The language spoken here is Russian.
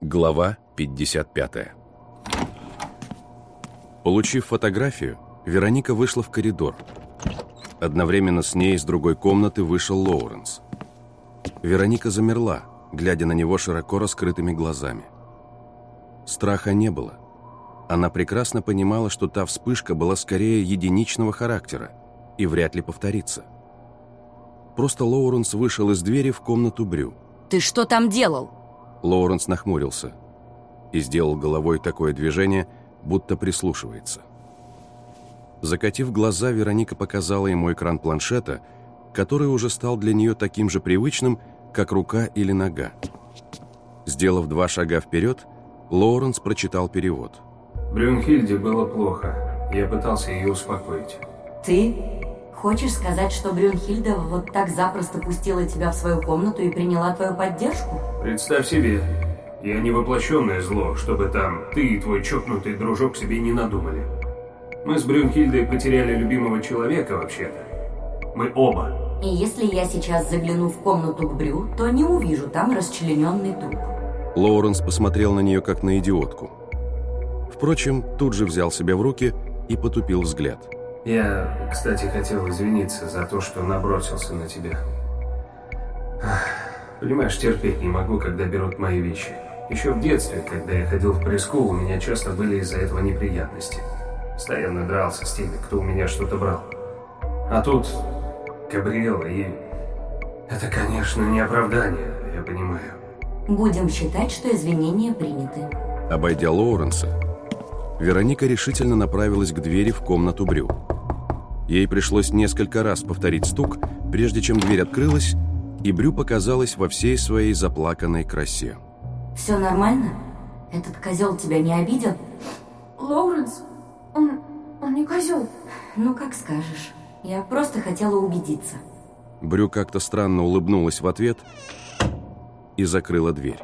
Глава 55 Получив фотографию, Вероника вышла в коридор. Одновременно с ней из другой комнаты вышел Лоуренс. Вероника замерла, глядя на него широко раскрытыми глазами. Страха не было. Она прекрасно понимала, что та вспышка была скорее единичного характера и вряд ли повторится. Просто Лоуренс вышел из двери в комнату Брю. Ты что там делал? Лоуренс нахмурился и сделал головой такое движение, будто прислушивается. Закатив глаза, Вероника показала ему экран планшета, который уже стал для нее таким же привычным, как рука или нога. Сделав два шага вперед, Лоуренс прочитал перевод. Брюнхильде было плохо. Я пытался ее успокоить. Ты хочешь сказать, что Брюнхильда вот так запросто пустила тебя в свою комнату и приняла твою поддержку? Представь себе, я не воплощенное зло, чтобы там ты и твой чокнутый дружок себе не надумали. Мы с Брюнхильдой потеряли любимого человека вообще-то. Мы оба. И если я сейчас загляну в комнату к Брю, то не увижу там расчлененный труп. Лоуренс посмотрел на нее как на идиотку. Впрочем, тут же взял себя в руки и потупил взгляд. Я, кстати, хотел извиниться за то, что набросился на тебя. Понимаешь, терпеть не могу, когда берут мои вещи. Еще в детстве, когда я ходил в пресс у меня часто были из-за этого неприятности. Постоянно дрался с теми, кто у меня что-то брал. А тут Габриэла и... Это, конечно, не оправдание, я понимаю. Будем считать, что извинения приняты. Обойдя Лоуренса, Вероника решительно направилась к двери в комнату Брю. Ей пришлось несколько раз повторить стук, прежде чем дверь открылась, и Брю показалась во всей своей заплаканной красе. Все нормально? Этот козел тебя не обидел? Лоуренс, он... он не козел. Ну, как скажешь. Я просто хотела убедиться. Брю как-то странно улыбнулась в ответ и закрыла дверь.